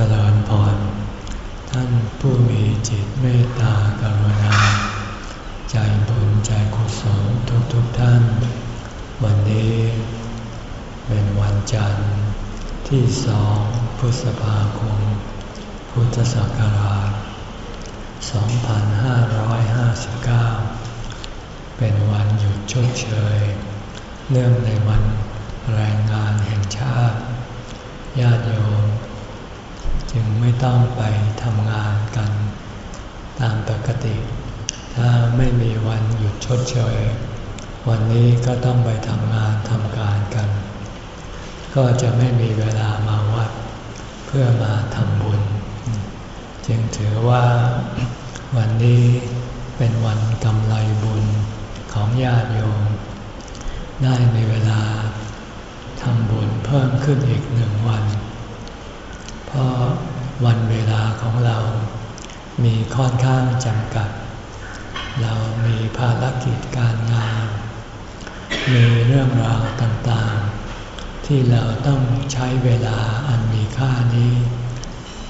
จริญพร ท่านผู้มีจิตเมตตากรุณา ใจบุญใจกุศลทุกทุกท่าน วันนี้เป็นวันจันทร์ที่สองพฤษภาคม พุทธศักราช 2559 เป็นวันหยุดชดเชย เนื่องในวันแรงงานแห่งชาติ ญาติโยม จึงไม่ต้องไปทำงานกัน ตามปกติ ถ้าไม่มีวันหยุดชดเชย วันนี้ก็ต้องไปทำงานทำการกัน ก็จะไม่มีเวลามาวัด เพื่อมาทำบุญ จึงถือว่าวันนี้เป็นวันกำไรบุญของญาติโยม ได้มีเวลาทำบุญเพิ่มขึ้นอีกหนึ่งวัน ราะวันเวลาของเรามีค่อนข้างจำกัด เรามีภารกิจการงาน มีเรื่องราวต่างๆ ที่เราต้องใช้เวลาอันมีค่านี้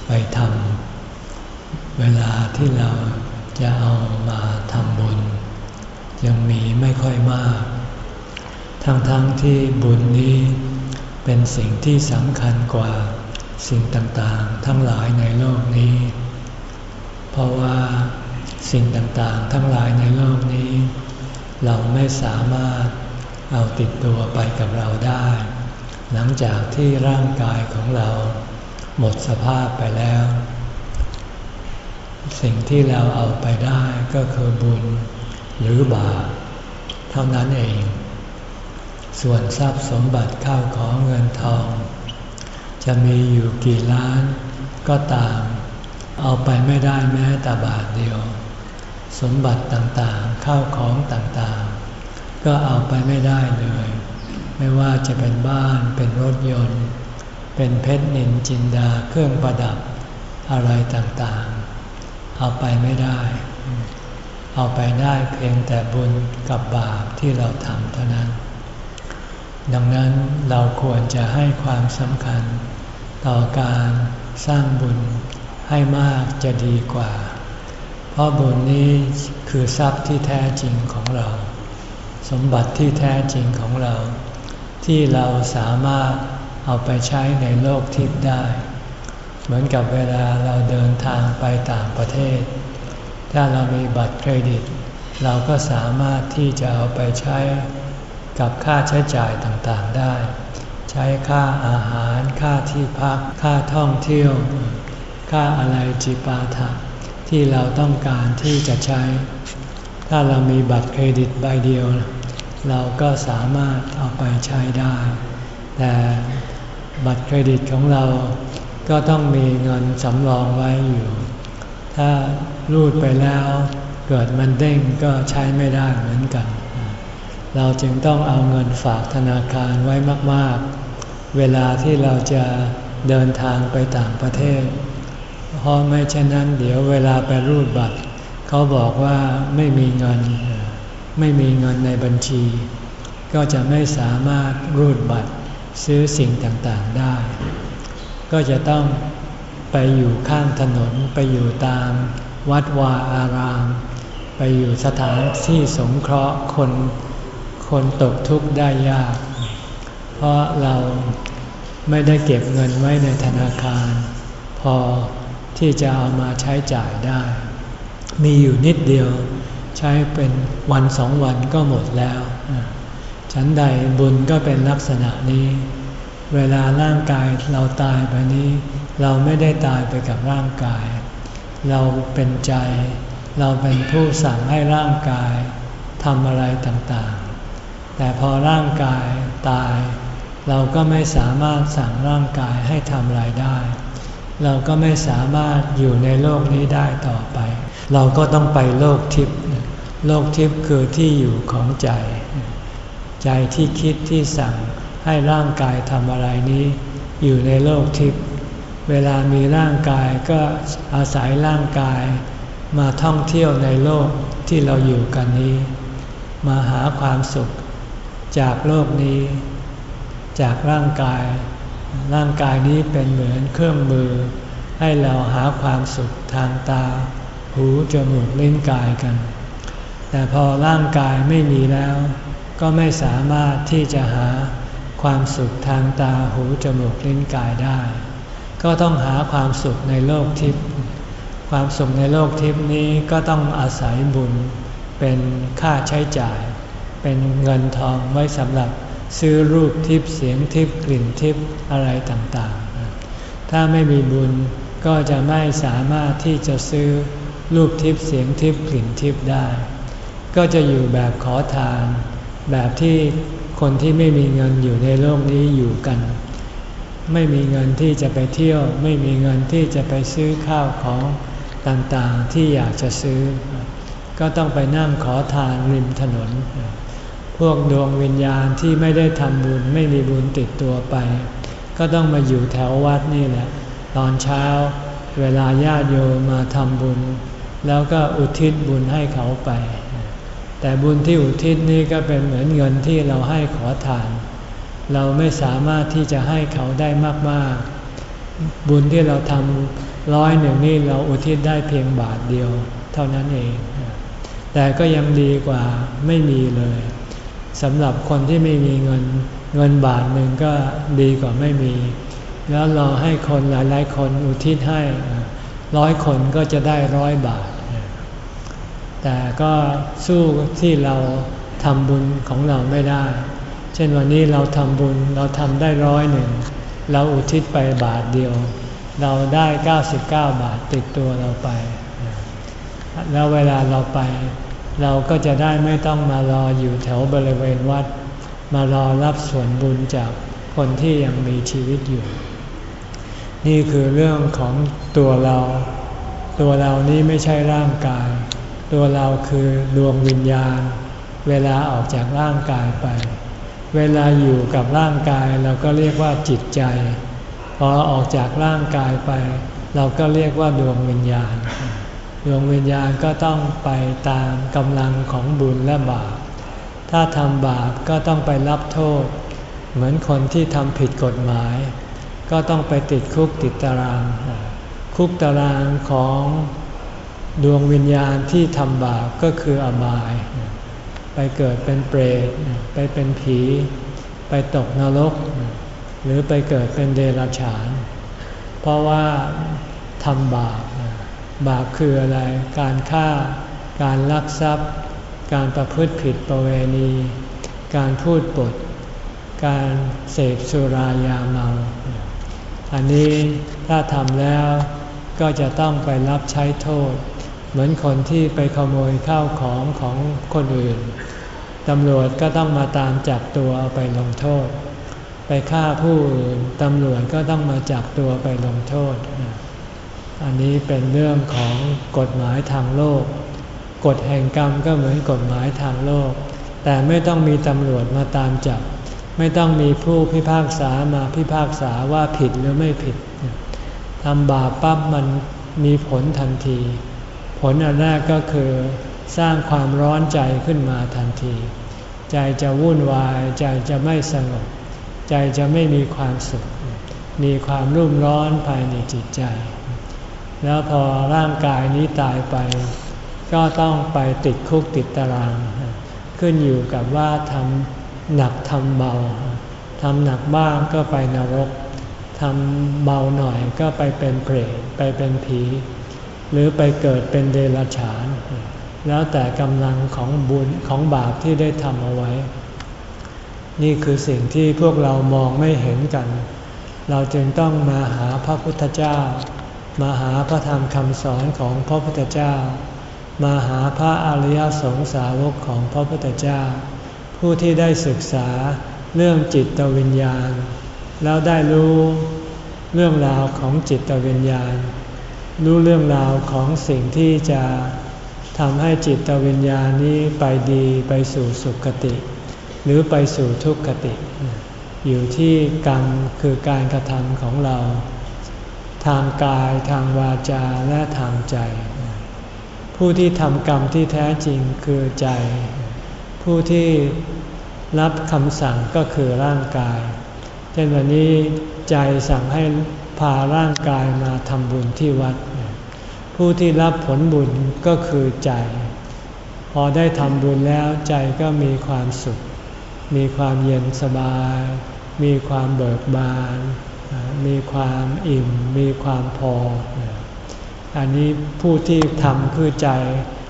ไปทำเวลาที่เราจะเอามาทำบุญ ยังมีไม่ค่อยมาก ทั้งๆทที่บุญนี้เป็นสิ่งที่สำคัญกว่า สิ่งต่างๆ ทั้งหลายในโลกนี้ เพราะว่าสิ่งต่างๆ ทั้งหลายในโลกนี้ เราไม่สามารถเอาติดตัวไปกับเราได้ หลังจากที่ร่างกายของเราหมดสภาพไปแล้ว สิ่งที่เราเอาไปได้ก็คือบุญหรือบาปเท่านั้นเอง ส่วนทรัพย์สมบัติข้าวของเงินทอง จะมีอยู่กี่ล้านก็ตาม เอาไปไม่ได้แม้แต่บาทเดียว สมบัติต่างๆ ข้าวของต่างๆ ก็เอาไปไม่ได้เลย ไม่ว่าจะเป็นบ้านเป็นรถยนต์ เป็นเพชรนินจินดาเครื่องประดับอะไรต่างๆ เอาไปไม่ได้ เอาไปได้เพียงแต่บุญกับบาปที่เราทำเท่านั้น ดังนั้นเราควรจะให้ความสำคัญ ต่อการสร้างบุญให้มากจะดีกว่า เพราะบุญนี้คือทรัพย์ที่แท้จริงของเรา สมบัติที่แท้จริงของเรา ที่เราสามารถเอาไปใช้ในโลกทิพย์ได้ เหมือนกับเวลาเราเดินทางไปต่างประเทศ ถ้าเรามีบัตรเครดิต เราก็สามารถที่จะเอาไปใช้ กับค่าใช้จ่ายต่างๆได้ ใช้ค่าอาหาร ค่าที่พัก ค่าท่องเที่ยว ค่าอะไรจิปาถะที่เราต้องการที่จะใช้ ถ้าเรามีบัตรเครดิตใบเดียว เราก็สามารถเอาไปใช้ได้ แต่บัตรเครดิตของเราก็ต้องมีเงินสำรองไว้อยู่ ถ้ารูดไปแล้วเกิดมันเด้งก็ใช้ไม่ได้เหมือนกัน เราจึงต้องเอาเงินฝากธนาคารไว้มาก ๆ เวลาที่เราจะเดินทางไปต่างประเทศ เพราะไม่เช่นนั้นเดี๋ยวเวลาไปรูดบัตร เขาบอกว่าไม่มีเงิน ไม่มีเงินในบัญชี ก็จะไม่สามารถรูดบัตรซื้อสิ่งต่างๆได้ ก็จะต้องไปอยู่ข้างถนนไปอยู่ตามวัดวาอาราม ไปอยู่สถานที่สงเคราะห์คน คนตกทุกข์ได้ยาก เพราะเราไม่ได้เก็บเงินไว้ในธนาคาร พอที่จะเอามาใช้จ่ายได้ มีอยู่นิดเดียวใช้เป็นวันสองวันก็หมดแล้ว ฉันใดบุญก็เป็นลักษณะนี้ เวลาร่างกายเราตายไปนี้ เราไม่ได้ตายไปกับร่างกาย เราเป็นใจ เราเป็นผู้สั่งให้ร่างกายทำอะไรต่างๆ แต่พอร่างกายตาย เราก็ไม่สามารถสั่งร่างกายให้ทำอะไรได้ เราก็ไม่สามารถอยู่ในโลกนี้ได้ต่อไป เราก็ต้องไปโลกทิพย์โลกทิพย์คือที่อยู่ของใจ ใจที่คิดที่สั่งให้ร่างกายทำอะไรนี้ อยู่ในโลกทิพย์เวลามีร่างกายก็อาศัยร่างกาย มาท่องเที่ยวในโลกที่เราอยู่กันนี้ มาหาความสุข จากโลกนี้ จากร่างกาย ร่างกายนี้เป็นเหมือนเครื่องมือ ให้เราหาความสุขทางตา หูจมูกลิ้นกายกัน แต่พอร่างกายไม่มีแล้ว ก็ไม่สามารถที่จะหาความสุขทางตาหูจมูกลิ้นกายได้ ก็ต้องหาความสุขในโลกทิพย์ความสุขในโลกทิพย์นี้ก็ต้องอาศัยบุญเป็นค่าใช้จ่าย เป็นเงินทองไว้สำหรับซื้อรูปทิพย์เสียงทิพย์กลิ่นทิพย์อะไรต่างๆ ถ้าไม่มีบุญก็จะไม่สามารถที่จะซื้อรูปทิพย์เสียงทิพย์กลิ่นทิพย์ได้ ก็จะอยู่แบบขอทาน แบบที่คนที่ไม่มีเงินอยู่ในโลกนี้อยู่กัน ไม่มีเงินที่จะไปเที่ยว ไม่มีเงินที่จะไปซื้อข้าวของต่างๆที่อยากจะซื้อ ก็ต้องไปนั่งขอทานริมถนน พวกดวงวิญญาณที่ไม่ได้ทำบุญไม่มีบุญติดตัวไป ก็ต้องมาอยู่แถววัดนี่แหละ ตอนเช้าเวลาญาติโยมมาทำบุญ แล้วก็อุทิศบุญให้เขาไป แต่บุญที่อุทิศนี่ก็เป็นเหมือนเงินที่เราให้ขอทาน เราไม่สามารถที่จะให้เขาได้มากๆ บุญที่เราทำร้อยหนึ่งนี่เราอุทิศได้เพียงบาทเดียว เท่านั้นเอง แต่ก็ยังดีกว่าไม่มีเลย สำหรับคนที่ไม่มีเงินเงินบาทหนึ่งก็ดีกว่าไม่มี แล้วรอให้คนหลาย ๆ คนอุทิศให้ร้อยคนก็จะได้ร้อยบาท แต่ก็สู้ที่เราทำบุญของเราไม่ได้ เช่นวันนี้เราทำบุญเราทำได้ร้อยหนึ่งเราอุทิศไปบาทเดียว เราได้ 99 บาทติดตัวเราไป แล้วเวลาเราไป เราก็จะได้ไม่ต้องมารออยู่แถวบริเวณวัด มารอรับส่วนบุญจากคนที่ยังมีชีวิตอยู่ นี่คือเรื่องของตัวเรา ตัวเรานี้ไม่ใช่ร่างกาย ตัวเราคือดวงวิญญาณ เวลาออกจากร่างกายไป เวลาอยู่กับร่างกายเราก็เรียกว่าจิตใจ พอออกจากร่างกายไป เราก็เรียกว่าดวงวิญญาณ ดวงวิญญาณก็ต้องไปตามกำลังของบุญและบาป ถ้าทำบาปก็ต้องไปรับโทษ เหมือนคนที่ทำผิดกฎหมาย ก็ต้องไปติดคุกติดตาราง คุกตารางของดวงวิญญาณที่ทำบาปก็คืออบาย ไปเกิดเป็นเปรต ไปเป็นผี ไปตกนรก หรือไปเกิดเป็นเดรัจฉาน เพราะว่าทำบาป บาปคืออะไร การฆ่า การลักทรัพย์ การประพฤติผิดประเวณี การพูดปด การเสพสุรายาเมา อันนี้ถ้าทำแล้วก็จะต้องไปรับใช้โทษ เหมือนคนที่ไปขโมยข้าวของของคนอื่น ตำรวจก็ต้องมาตามจับตัวเอาไปลงโทษ ไปฆ่าผู้อื่น ตำรวจก็ต้องมาจับตัวไปลงโทษ อันนี้เป็นเรื่องของกฎหมายทางโลก กฎแห่งกรรมก็เหมือนกฎหมายทางโลก แต่ไม่ต้องมีตำรวจมาตามจับ ไม่ต้องมีผู้พิพากษามาพิพากษาว่าผิดหรือไม่ผิดทำบาปปั๊บมันมีผลทันที ผลอันแรกก็คือสร้างความร้อนใจขึ้นมาทันที ใจจะวุ่นวาย ใจจะไม่สงบ ใจจะไม่มีความสุข มีความรุ่มร้อนภายในจิตใจ แล้วพอร่างกายนี้ตายไป ก็ต้องไปติดคุกติดตาราง ขึ้นอยู่กับว่าทำหนักทำเบาทำหนักบ้างก็ไปนรกทำเบาหน่อยก็ไปเป็นเปรตไปเป็นผี หรือไปเกิดเป็นเดรัจฉาน แล้วแต่กำลังของบุญของบาปที่ได้ทำเอาไว้ นี่คือสิ่งที่พวกเรามองไม่เห็นกัน เราจึงต้องมาหาพระพุทธเจ้า มาหาพระธรรมคำสอนของพระพุทธเจ้า มาหาพระอริยสงสาวกของพระพุทธเจ้า ผู้ที่ได้ศึกษาเรื่องจิตวิญญาณ แล้วได้รู้เรื่องราวของจิตวิญญาณ รู้เรื่องราวของสิ่งที่จะทำให้จิตวิญญาณนี้ไปดีไปสู่สุคติ หรือไปสู่ทุกขติ อยู่ที่กรรมคือการกระทำของเรา ทางกายทางวาจาและทางใจ ผู้ที่ทำกรรมที่แท้จริงคือใจ ผู้ที่รับคำสั่งก็คือร่างกาย เช่นวันนี้ใจสั่งให้พาร่างกายมาทำบุญที่วัด ผู้ที่รับผลบุญก็คือใจ พอได้ทำบุญแล้วใจก็มีความสุข มีความเย็นสบาย มีความเบิกบาน มีความอิ่ม มีความพอ อันนี้ผู้ที่ทำคือใจ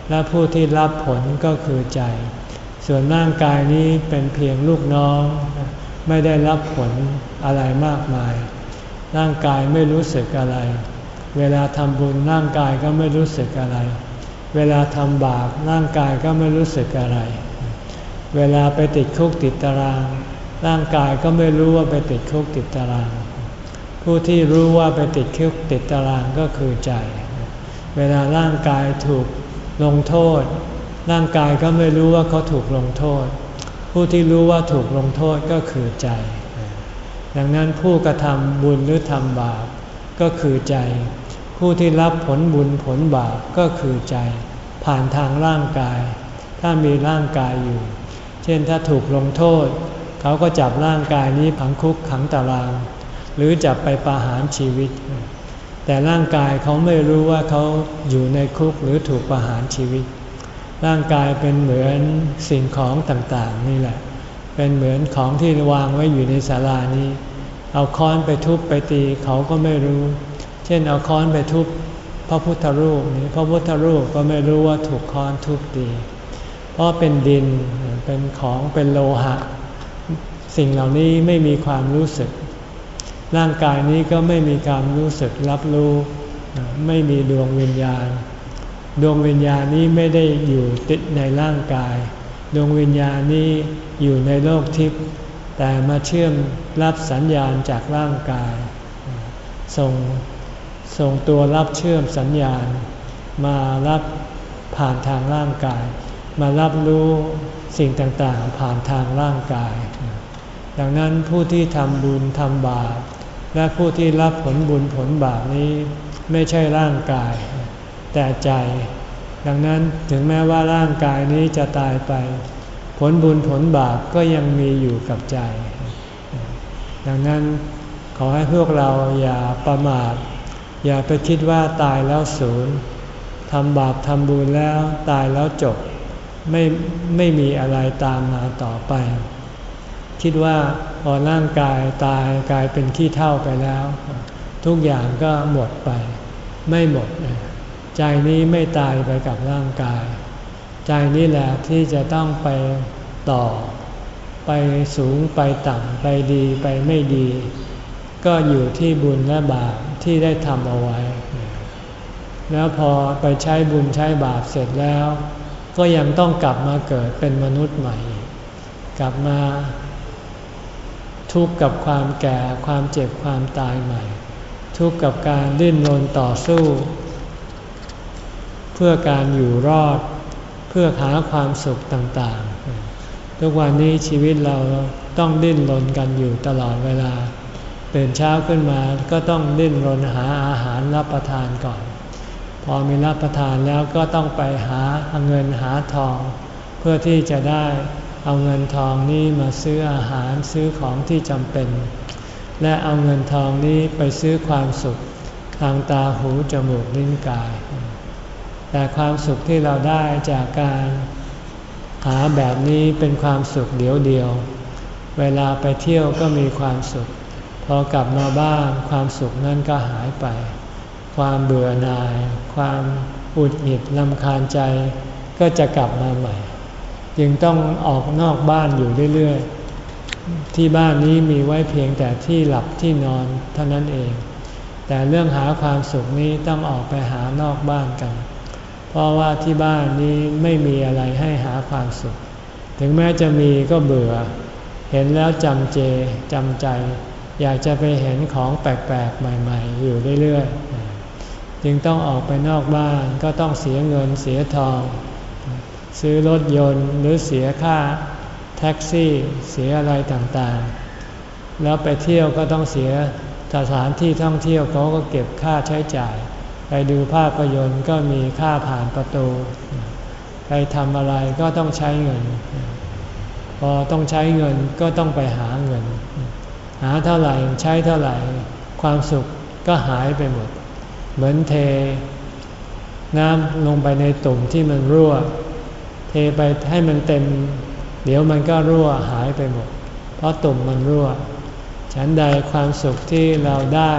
และผู้ที่รับผลก็คือใจ ส่วนร่างกายนี้เป็นเพียงลูกน้อง ไม่ได้รับผลอะไรมากมาย ร่างกายไม่รู้สึกอะไร เวลาทำบุญร่างกายก็ไม่รู้สึกอะไร เวลาทำบาปร่างกายก็ไม่รู้สึกอะไร เวลาไปติดคุกติดตาราง ร่างกายก็ไม่รู้ว่าไปติดคุกติดตาราง ผู้ที่รู้ว่าไปติดคุกติดตารางก็คือใจ เวลาร่างกายถูกลงโทษ ร่างกายก็ไม่รู้ว่าเขาถูกลงโทษ ผู้ที่รู้ว่าถูกลงโทษก็คือใจ ดังนั้นผู้กระทำบุญหรือทำบาปก็คือใจ ผู้ที่รับผลบุญผลบาปก็คือใจ ผ่านทางร่างกาย ถ้ามีร่างกายอยู่ เช่นถ้าถูกลงโทษ เขาก็จับร่างกายนี้ผังคุกขังตาราง หรือจับไปประหารชีวิต แต่ร่างกายเขาไม่รู้ว่าเขาอยู่ในคุกหรือถูกประหารชีวิต ร่างกายเป็นเหมือนสิ่งของต่างๆนี่แหละ เป็นเหมือนของที่วางไว้อยู่ในศาลานี้ เอาค้อนไปทุบไปตีเขาก็ไม่รู้ เช่นเอาค้อนไปทุบพระพุทธรูปนี้พระพุทธรูปก็ไม่รู้ว่าถูกค้อนทุบตี เพราะเป็นดินเป็นของเป็นโลหะ สิ่งเหล่านี้ไม่มีความรู้สึก ร่างกายนี้ก็ไม่มีความรู้สึกรับรู้ ไม่มีดวงวิญญาณ ดวงวิญญาณนี้ไม่ได้อยู่ติดในร่างกาย ดวงวิญญาณนี้อยู่ในโลกทิพย์แต่มาเชื่อมรับสัญญาณจากร่างกาย ส่งส่งตัวรับเชื่อมสัญญาณ มารับผ่านทางร่างกาย มารับรู้สิ่งต่างๆ ผ่านทางร่างกาย ดังนั้นผู้ที่ทำบุญทำบาป และผู้ที่รับผลบุญผลบาปนี้ไม่ใช่ร่างกาย แต่ใจ ดังนั้นถึงแม้ว่าร่างกายนี้จะตายไป ผลบุญผลบาปก็ยังมีอยู่กับใจ ดังนั้นขอให้พวกเราอย่าประมาท อย่าไปคิดว่าตายแล้วศูนย์ทำบาปทำบุญแล้วตายแล้วจบ ไม่ไม่มีอะไรตามมาต่อไป คิดว่า อร่างกายตายกลายเป็นขี้เท่าไปแล้ว ทุกอย่างก็หมดไป ไม่หมด ใจนี้ไม่ตายไปกับร่างกาย ใจนี่แหละที่จะต้องไปต่อ ไปสูงไปต่ำไปดีไปไม่ดี ก็อยู่ที่บุญและบาปที่ได้ทำเอาไว้ แล้วพอไปใช้บุญใช้บาปเสร็จแล้ว ก็ยังต้องกลับมาเกิดเป็นมนุษย์ใหม่ กลับมา ทุกข์กับความแก่ความเจ็บความตายใหม่ ทุกข์กับการดิ้นรนต่อสู้ เพื่อการอยู่รอด เพื่อหาความสุขต่างๆ ทุกวันนี้ชีวิตเราต้องดิ้นรนกันอยู่ตลอดเวลาตื่นเช้าขึ้นมาก็ต้องดิ้นรนหาอาหารรับประทานก่อน พอมีรับประทานแล้วก็ต้องไปหาเงินหาทอง เพื่อที่จะได้ เอาเงินทองนี้มาซื้ออาหารซื้อของที่จำเป็น และเอาเงินทองนี้ไปซื้อความสุขทางตาหูจมูกลิ้นกาย แต่ความสุขที่เราได้จากการหาแบบนี้เป็นความสุขเดียวเดียว เวลาไปเที่ยวก็มีความสุข พอกลับมาบ้านความสุขนั้นก็หายไป ความเบื่อหน่าย ความอุดหงิดลำคาญใจก็จะกลับมาใหม่ จึงต้องออกนอกบ้านอยู่เรื่อยๆ ที่บ้านนี้มีไว้เพียงแต่ที่หลับที่นอนเท่านั้นเอง แต่เรื่องหาความสุขนี้ต้องออกไปหานอกบ้านกัน เพราะว่าที่บ้านนี้ไม่มีอะไรให้หาความสุข ถึงแม้จะมีก็เบื่อ เห็นแล้วจำเจจำใจ อยากจะไปเห็นของแปลกๆ ใหม่ๆ อยู่เรื่อยๆ จึงต้องออกไปนอกบ้านก็ต้องเสียเงินเสียทอง ซื้อรถยนต์หรือเสียค่าแท็กซี่เสียอะไรต่างๆ แล้วไปเที่ยวก็ต้องเสียสถานที่ท่องเที่ยวเขาก็เก็บค่าใช้จ่าย ไปดูภาพยนตร์ก็มีค่าผ่านประตู ไปทำอะไรก็ต้องใช้เงิน พอต้องใช้เงินก็ต้องไปหาเงิน หาเท่าไหร่ใช้เท่าไหร่ ความสุขก็หายไปหมด เหมือนเท น้ำลงไปในตุ่มที่มันรั่ว เทไปให้มันเต็ม เดี๋ยวมันก็รั่วหายไปหมด เพราะตุ่มมันรั่ว ฉันใดความสุขที่เราได้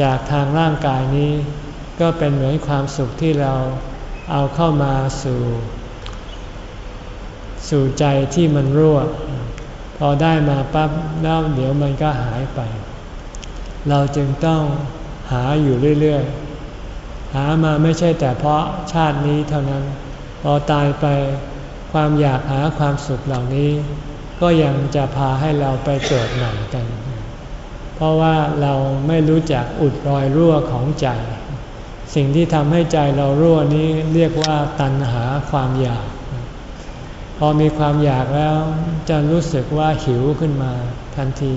จากทางร่างกายนี้ ก็เป็นเหมือนความสุขที่เราเอาเข้ามาสู่ สู่ใจที่มันรั่ว พอได้มาปั๊บแล้วเดี๋ยวมันก็หายไป เราจึงต้องหาอยู่เรื่อยๆ หามาไม่ใช่แต่เพราะชาตินี้เท่านั้น พอตายไปความอยากหาความสุขเหล่านี้ ก็ยังจะพาให้เราไปเกิดใหม่กัน เพราะว่าเราไม่รู้จักอุดรอยรั่วของใจ สิ่งที่ทำให้ใจเรารั่วนี้เรียกว่าตัณหาความอยาก พอมีความอยากแล้ว จะรู้สึกว่าหิวขึ้นมาทันที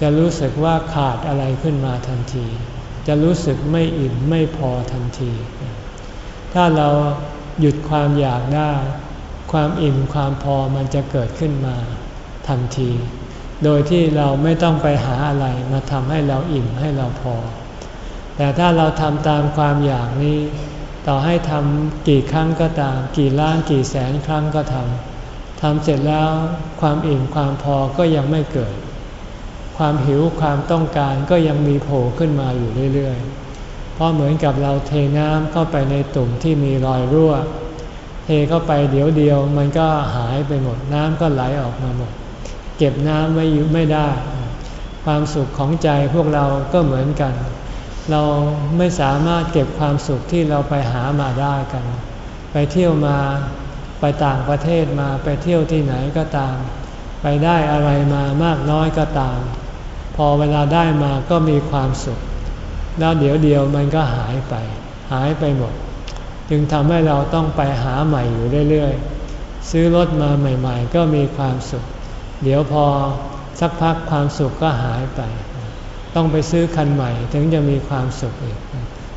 จะรู้สึกว่าขาดอะไรขึ้นมาทันที จะรู้สึกไม่อิ่มไม่พอทันที ถ้าเรา หยุดความอยากได้ ความอิ่มความพอมันจะเกิดขึ้นมาทันที โดยที่เราไม่ต้องไปหาอะไรมาทำให้เราอิ่มให้เราพอ แต่ถ้าเราทำตามความอยากนี้ ต่อให้ทำกี่ครั้งก็ตาม กี่ล้านกี่แสนครั้งก็ทำทำเสร็จแล้วความอิ่มความพอก็ยังไม่เกิด ความหิวความต้องการก็ยังมีโผล่ขึ้นมาอยู่เรื่อยๆ ราะเหมือนกับเราเทน้ำเข้าไปในตุ่มที่มีรอยรั่ว เทเข้าไปเดี๋ยวเดียวมันก็หายไปหมดน้ำก็ไหลออกมาหมด เก็บน้ำไว้อยู่ไม่ได้ ความสุขของใจพวกเราก็เหมือนกัน เราไม่สามารถเก็บความสุขที่เราไปหามาได้กัน ไปเที่ยวมาไปต่างประเทศมาไปเที่ยวที่ไหนก็ตาม ไปได้อะไรมามากน้อยก็ตาม พอเวลาได้มาก็มีความสุข แล้วเดี๋ยวเดียวมันก็หายไป หายไปหมด จึงทำให้เราต้องไปหาใหม่อยู่เรื่อยๆ ซื้อรถมาใหม่ ๆ ก็มีความสุข เดี๋ยวพอสักพักความสุขก็หายไป ต้องไปซื้อคันใหม่ถึงจะมีความสุขอีก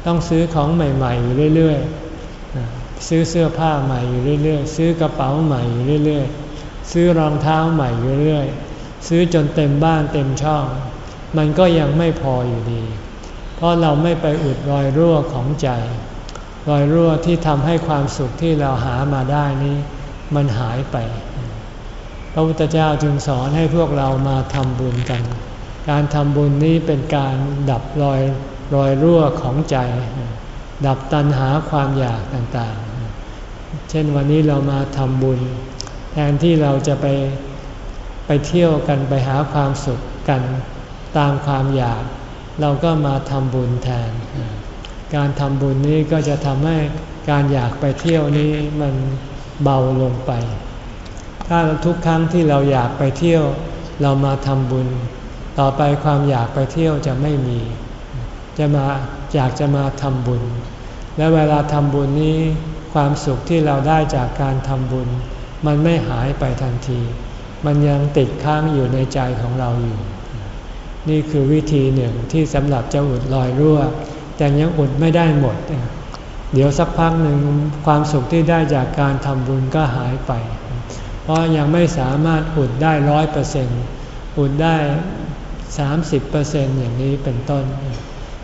ต้องซื้อของใหม่ๆอยู่เรื่อยๆ ซื้อเสื้อผ้าใหม่อยู่เรื่อยๆ ซื้อกระเป๋าใหม่อยู่เรื่อยๆ ซื้อรองเท้าใหม่อยู่เรื่อยๆ ซื้อจนเต็มบ้านเต็มช่อง มันก็ยังไม่พออยู่ดี ราะเราไม่ไปอุดรอยรั่วของใจ รอยรั่วที่ทำให้ความสุขที่เราหามาได้นี้ มันหายไป พระพุทธเจ้าจึงสอนให้พวกเรามาทำบุญกัน การทำบุญนี้เป็นการดับรอยรอยรั่วของใจ ดับตัณหาความอยากต่างๆ เช่นวันนี้เรามาทำบุญ แทนที่เราจะไปไปเที่ยวกันไปหาความสุขกันตามความอยาก เราก็มาทำบุญแทน การทำบุญนี้ก็จะทำให้การอยากไปเที่ยวนี้มันเบาลงไป ถ้าทุกครั้งที่เราอยากไปเที่ยว เรามาทำบุญ ต่อไปความอยากไปเที่ยวจะไม่มี จะมาอยากจะมาทำบุญ และเวลาทำบุญนี้ ความสุขที่เราได้จากการทำบุญ มันไม่หายไปทันที มันยังติดค้างอยู่ในใจของเราอยู่ นี่คือวิธีหนึ่งที่สำหรับจะอุดรอยรั่ว แต่ยังอุดไม่ได้หมด เดี๋ยวสักพักหนึ่งความสุขที่ได้จากการทำบุญก็หายไป เพราะยังไม่สามารถอุดได้ร้อยเปอร์เซ็นต์อุดได้สามสิบเปอร์เซ็นต์อย่างนี้เป็นต้น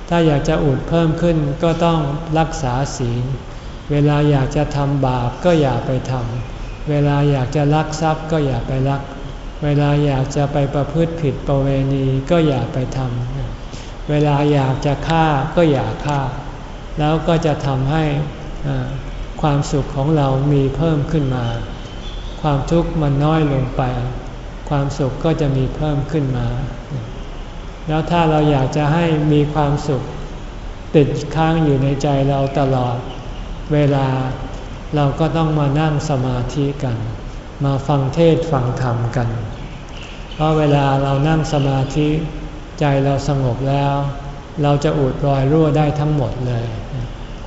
ถ้าอยากจะอุดเพิ่มขึ้นก็ต้องรักษาศีล เวลาอยากจะทำบาปก็อย่าไปทำ เวลาอยากจะลักทรัพย์ก็อย่าไปลัก เวลาอยากจะไปประพฤติผิดประเวณีก็อย่าไปทำ เวลาอยากจะฆ่าก็อย่าฆ่า แล้วก็จะทำให้ความสุขของเรามีเพิ่มขึ้นมา ความทุกข์มันน้อยลงไป ความสุขก็จะมีเพิ่มขึ้นมา แล้วถ้าเราอยากจะให้มีความสุข ติดค้างอยู่ในใจเราตลอด เวลาเราก็ต้องมานั่งสมาธิกัน มาฟังเทศฟังธรรมกัน เพราะเวลาเรานั่งสมาธิใจเราสงบแล้ว เราจะอุดรอยรั่วได้ทั้งหมดเลย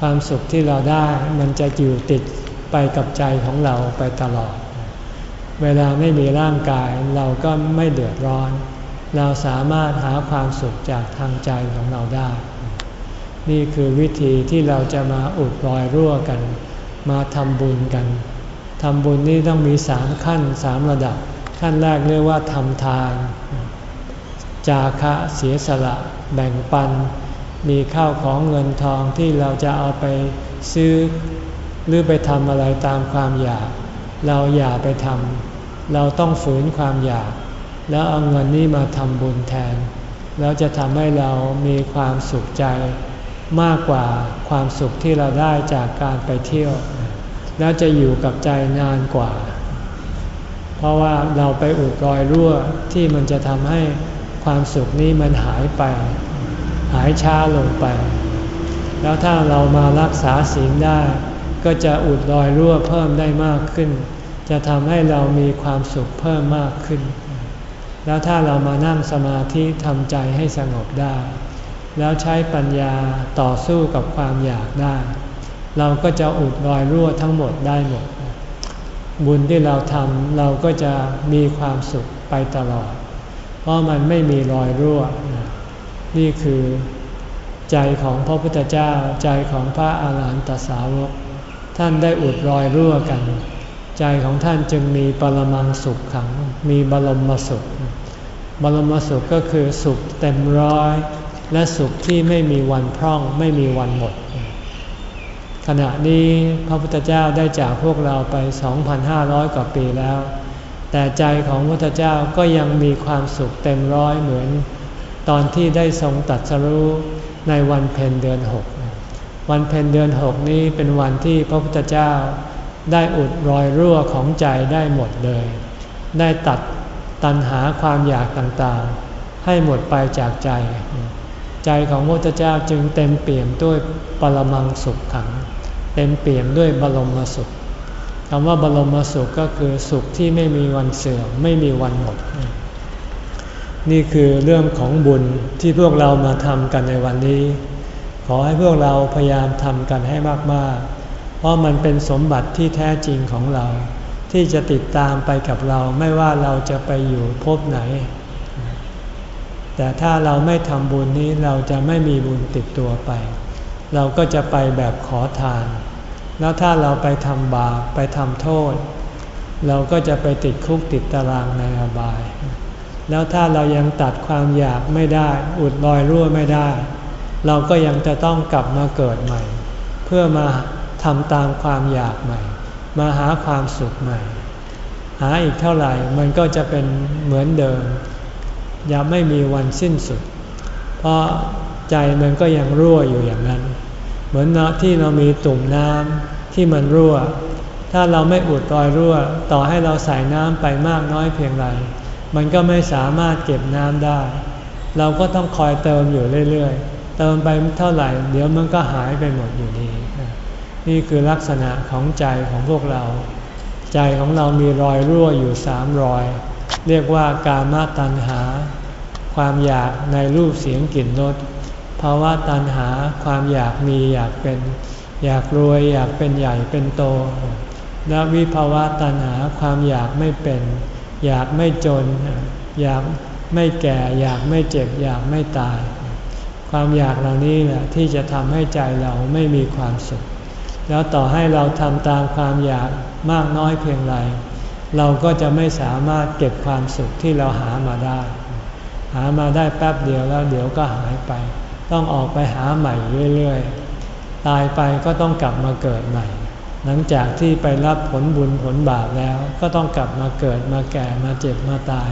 ความสุขที่เราได้มันจะอยู่ติดไปกับใจของเราไปตลอด เวลาไม่มีร่างกายเราก็ไม่เดือดร้อน เราสามารถหาความสุขจากทางใจของเราได้ นี่คือวิธีที่เราจะมาอุดรอยรั่วกัน มาทำบุญกันทำบุญนี่ต้องมีสามขั้นสามระดับ ขั้นแรกเรียกว่าทำทาน จาคะเสียสละ แบ่งปัน มีข้าวของเงินทองที่เราจะเอาไปซื้อ หรือไปทำอะไรตามความอยาก เราอย่าไปทำเราต้องฝืนความอยาก แล้วเอาเงินนี้มาทำบุญแทน แล้วจะทำให้เรามีความสุขใจมากกว่าความสุขที่เราได้จากการไปเที่ยว แล้วจะอยู่กับใจนานกว่า เพราะว่าเราไปอุดรอยรั่วที่มันจะทำให้ความสุขนี้มันหายไป หายช้าลงไป แล้วถ้าเรามารักษาศีลได้ ก็จะอุดรอยรั่วเพิ่มได้มากขึ้น จะทำให้เรามีความสุขเพิ่มมากขึ้น แล้วถ้าเรามานั่งสมาธิทำใจให้สงบได้ แล้วใช้ปัญญาต่อสู้กับความอยากได้ เราก็จะอุดรอยรั่วทั้งหมดได้หมด บุญที่เราทำเราก็จะมีความสุขไปตลอด เพราะมันไม่มีรอยรั่ว นี่คือใจของพระพุทธเจ้าใจของพระอาหารหันตสาวก ท่านได้อุดรอยรั่วกัน ใจของท่านจึงมีปรมังสุขขัง มีบรมสุข บรมสุขก็คือสุขเต็มร้อย และสุขที่ไม่มีวันพร่องไม่มีวันหมด ขณะนี้พระพุทธเจ้าได้จากพวกเราไป 2,500 กว่าปีแล้ว แต่ใจของพระพุทธเจ้าก็ยังมีความสุขเต็มร้อยเหมือน ตอนที่ได้ทรงตัดสรู้ในวันเพ็ญเดือนหกวันเพ็ญเดือนหกนี้เป็นวันที่พระพุทธเจ้าได้อุดรอยรั่วของใจได้หมดเลย ได้ตัดตัณหาความอยากต่างๆ ให้หมดไปจากใจ ใจของพระพุทธเจ้าจึงเต็มเปี่ยมด้วยปรมังสุขขัง เต็มเปี่ยมด้วยบรมสุขคำว่าบรมสุขก็คือสุขที่ไม่มีวันเสื่อมไม่มีวันหมด นี่คือเรื่องของบุญที่พวกเรามาทำกันในวันนี้ ขอให้พวกเราพยายามทำกันให้มากๆ เพราะมันเป็นสมบัติที่แท้จริงของเรา ที่จะติดตามไปกับเราไม่ว่าเราจะไปอยู่พบไหน แต่ถ้าเราไม่ทำบุญนี้เราจะไม่มีบุญติดตัวไป เราก็จะไปแบบขอทาน แล้วถ้าเราไปทำบาปไปทำโทษ เราก็จะไปติดคุกติดตารางในอบาย แล้วถ้าเรายังตัดความอยากไม่ได้ อุดรอยรั่วไม่ได้ เราก็ยังจะต้องกลับมาเกิดใหม่ เพื่อมาทำตามความอยากใหม่ มาหาความสุขใหม่ หาอีกเท่าไหร่มันก็จะเป็นเหมือนเดิมอย่าไม่มีวันสิ้นสุด เพราะใจมันก็ยังรั่วอยู่อย่างนั้น เหมือนที่เรามีตุ่มน้ำที่มันรั่ว ถ้าเราไม่อุดรอยรั่ว ต่อให้เราใส่น้ำไปมากน้อยเพียงไร มันก็ไม่สามารถเก็บน้ำได้ เราก็ต้องคอยเติมอยู่เรื่อยๆ เติมไปเท่าไหร่ เดี๋ยวมันก็หายไปหมดอยู่ดี นี่คือลักษณะของใจของพวกเรา ใจของเรามีรอยรั่วอยู่สามรอย เรียกว่ากามาตัณหา ความอยากในรูปเสียงกลิ่นรส ภาวะตัณหาความอยากมีอยากเป็น อยากรวยอยากเป็นใหญ่เป็นโต และวิภาวะตัณหาความอยากไม่เป็น อยากไม่จน อยากไม่แก่ อยากไม่เจ็บ อยากไม่ตาย ความอยากเหล่านี้แหละที่จะทำให้ใจเราไม่มีความสุข แล้วต่อให้เราทำตามความอยากมากน้อยเพียงไรเราก็จะไม่สามารถเก็บความสุขที่เราหามาได้ หามาได้แป๊บเดียวแล้วเดี๋ยวก็หายไป ต้องออกไปหาใหม่เรื่อยๆ ตายไปก็ต้องกลับมาเกิดใหม่ หลังจากที่ไปรับผลบุญผลบาปแล้ว ก็ต้องกลับมาเกิดมาแก่มาเจ็บมาตาย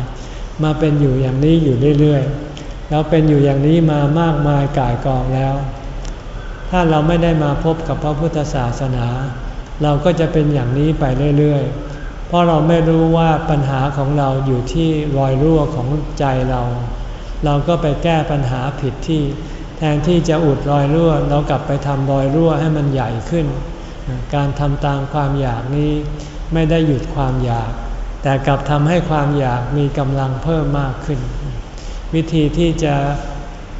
มาเป็นอยู่อย่างนี้อยู่เรื่อยๆ แล้วเป็นอยู่อย่างนี้มามากมายกายกองแล้ว ถ้าเราไม่ได้มาพบกับพระพุทธศาสนา เราก็จะเป็นอย่างนี้ไปเรื่อยๆ เพราะเราไม่รู้ว่าปัญหาของเราอยู่ที่รอยรั่วของใจเรา เราก็ไปแก้ปัญหาผิดที่ แทนที่จะอุดรอยรั่วเรากลับไปทำรอยรั่วให้มันใหญ่ขึ้น การทำตามความอยากนี้ไม่ได้หยุดความอยาก แต่กลับทำให้ความอยากมีกำลังเพิ่มมากขึ้น วิธีที่จะ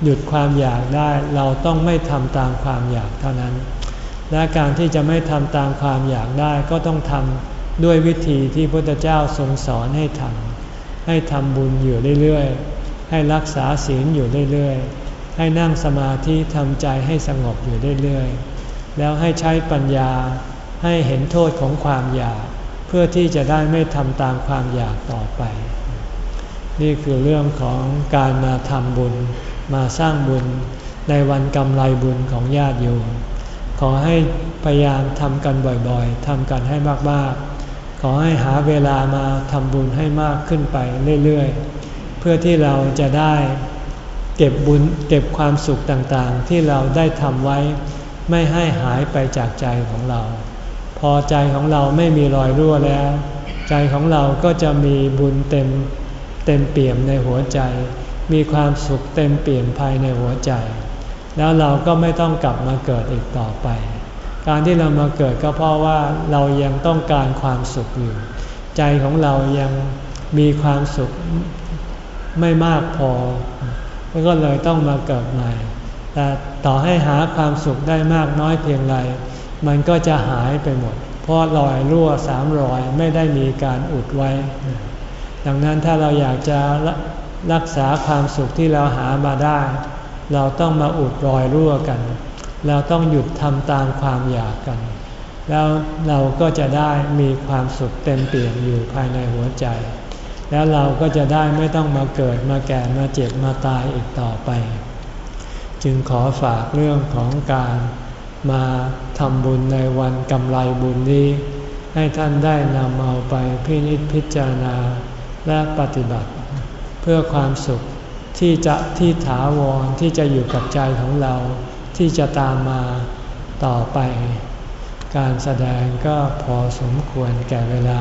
หยุดความอยากได้เราต้องไม่ทำตามความอยากเท่านั้น และการที่จะไม่ทำตามความอยากได้ก็ต้องทำด้วยวิธีที่พระพุทธเจ้าทรงสอนให้ทำให้ทำบุญอยู่เรื่อยๆ ให้รักษาศีลอยู่เรื่อยๆ ให้นั่งสมาธิทำใจให้สงบอยู่เรื่อยๆ แล้วให้ใช้ปัญญาให้เห็นโทษของความอยาก เพื่อที่จะได้ไม่ทำตามความอยากต่อไป นี่คือเรื่องของการมาทำบุญ มาสร้างบุญในวันกำไรบุญของญาติโยมขอให้พยายามทำกันบ่อยๆทำกันให้มากๆ ขอให้หาเวลามาทำบุญให้มากขึ้นไปเรื่อยๆ เพื่อที่เราจะได้ เก็บบุญเก็บความสุขต่างๆ ที่เราได้ทำไว้ ไม่ให้หายไปจากใจของเรา พอใจของเราไม่มีรอยรั่วแล้ว ใจของเราก็จะมีบุญเต็มเต็มเปี่ยมในหัวใจ มีความสุขเต็มเปี่ยมภายในหัวใจ แล้วเราก็ไม่ต้องกลับมาเกิดอีกต่อไป การที่เรามาเกิดก็เพราะว่าเรายังต้องการความสุขอยู่ ใจของเรายังมีความสุขไม่มากพอ ก็เลยต้องมาเกิดใหม่ แต่ต่อให้หาความสุขได้มากน้อยเพียงไร มันก็จะหายไปหมด เพราะรอยรั่วสามรอยไม่ได้มีการอุดไว้ ดังนั้นถ้าเราอยากจะรักษาความสุขที่เราหามาได้ เราต้องมาอุดรอยรั่วกัน เราต้องหยุดทำตามความอยากกัน แล้วเราก็จะได้มีความสุขเต็มเปี่ยมอยู่ภายในหัวใจ แล้วเราก็จะได้ไม่ต้องมาเกิดมาแก่มาเจ็บมาตายอีกต่อไป จึงขอฝากเรื่องของการมาทำบุญในวันกำไรบุญนี้ ให้ท่านได้นำเอาไปพินิจพิจารณาและปฏิบัติ เพื่อความสุขที่จะที่ถาวรที่จะอยู่กับใจของเราที่จะตามมาต่อไป การแสดงก็พอสมควรแก่เวลา